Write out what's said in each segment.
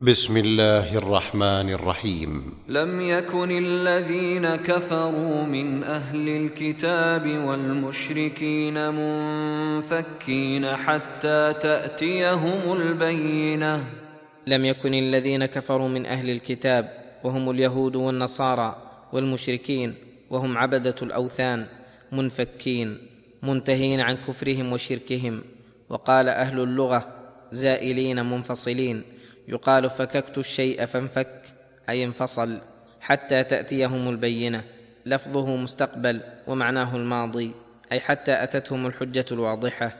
بسم الله الرحمن الرحيم. لم يكن الذين كفروا من أهل الكتاب والمشركين منفكين حتى تأتيهم البينة. لم يكن الذين كفروا من أهل الكتاب وهم اليهود والنصارى والمشركين وهم عبدة الأوثان منفكين منتهين عن كفرهم وشركهم وقال أهل اللغة زائلين منفصلين. يقال فككت الشيء فانفك أي انفصل حتى تأتيهم البينة لفظه مستقبل ومعناه الماضي أي حتى أتتهم الحجة الواضحة.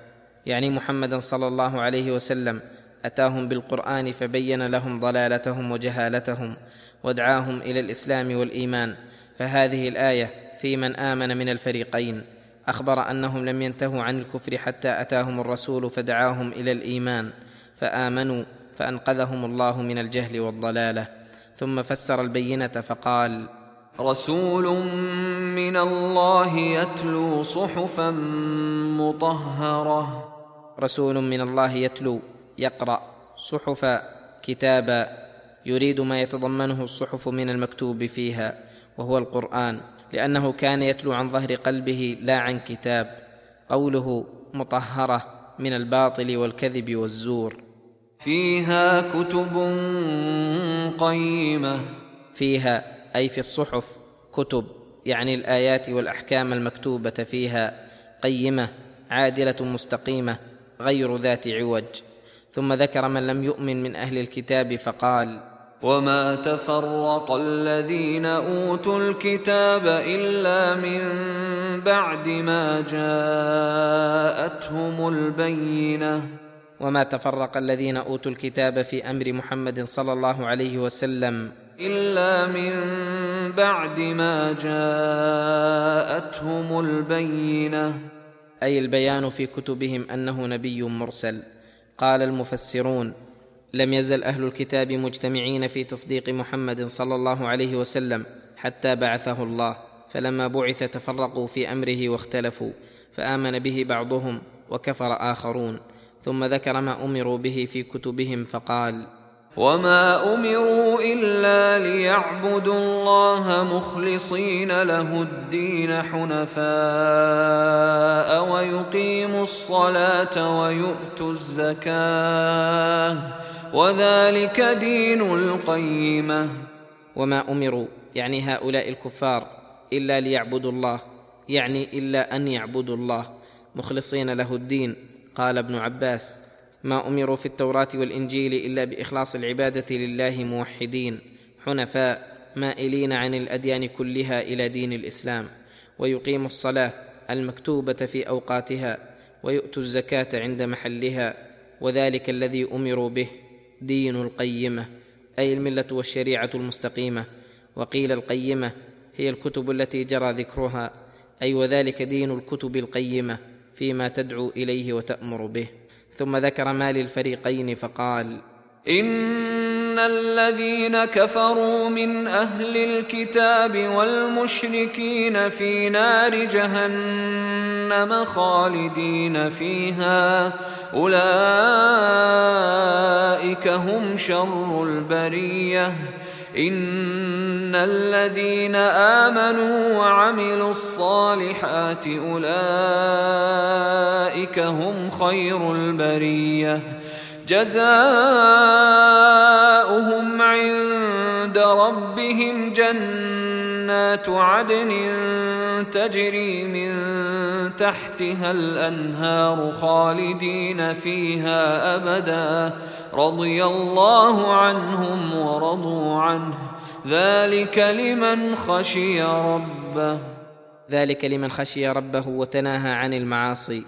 يعني محمدا صلى الله عليه وسلم أتاهم بالقرآن فبين لهم ضلالتهم وجهالتهم ودعاهم إلى الإسلام والإيمان. فهذه الآية في من آمن من الفريقين. أخبر أنهم لم ينتهوا عن الكفر حتى أتاهم الرسول فدعاهم إلى الإيمان فآمنوا فأنقذهم الله من الجهل والضلالة. ثم فسر البينة فقال رسول من الله يتلو صحفا مطهرة. رسول من الله يتلو يقرأ صحفا كتابا يريد ما يتضمنه الصحف من المكتوب فيها وهو القرآن لأنه كان يتلو عن ظهر قلبه لا عن كتاب. قوله مطهرة من الباطل والكذب والزور. فيها كتب قيمة. فيها أي في الصحف كتب يعني الآيات والأحكام المكتوبة فيها قيمة عادلة مستقيمة غير ذات عوج. ثم ذكر من لم يؤمن من أهل الكتاب فقال وما تفرق الذين اوتوا الكتاب الا من بعد ما جاءتهم البينه. وما تفرق الذين أوتوا الكتاب في أمر محمد صلى الله عليه وسلم. إلا من بعد ما جاءتهم البينة. أي البيان في كتبهم أنه نبي مرسل. قال المفسرون لم يزل أهل الكتاب مجتمعين في تصديق محمد صلى الله عليه وسلم حتى بعثه الله. فلما بعث تفرقوا في أمره واختلفوا فآمن به بعضهم وكفر آخرون. ثم ذكر ما أمروا به في كتبهم فقال وما امروا الا ليعبدوا الله مخلصين له الدين حنفاء ويقيموا الصلاه ويؤتوا الزكاه وذلك دين القيمه. وما امروا يعني هؤلاء الكفار الا ليعبدوا الله يعني الا ان يعبدوا الله مخلصين له الدين. قال ابن عباس ما أمروا في التوراة والإنجيل إلا بإخلاص العبادة لله موحدين حنفاء مائلين عن الأديان كلها إلى دين الإسلام ويقيموا الصلاة المكتوبة في أوقاتها ويؤتوا الزكاة عند محلها وذلك الذي أمروا به دين القيمة أي الملة والشريعة المستقيمة وقيل القيمة هي الكتب التي جرى ذكرها أي وذلك دين الكتب القيمة فيما تدعو إليه وتأمر به. ثم ذكر ما للفريقين فقال إن الذين كفروا من أهل الكتاب والمشركين في نار جهنم خالدين فيها. أولئك هم شر البرية. إن الذين آمنوا وعملوا الصالحات أولئك هم خير البرية. جزاؤهم عند ربهم جنات عدن تجري من تحتها الأنهار خالدين فيها أبدا. رضي الله عنهم ورضوا عنه. ذلك لمن خشي ربه. ذلك لمن خشي ربه وتناهى عن المعاصي.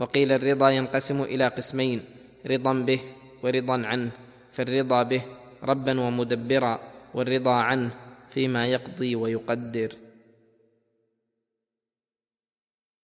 وقيل الرضا ينقسم إلى قسمين رضا به ورضا عنه. فالرضا به ربا ومدبرا. والرضا عنه فيما يقضي ويقدر.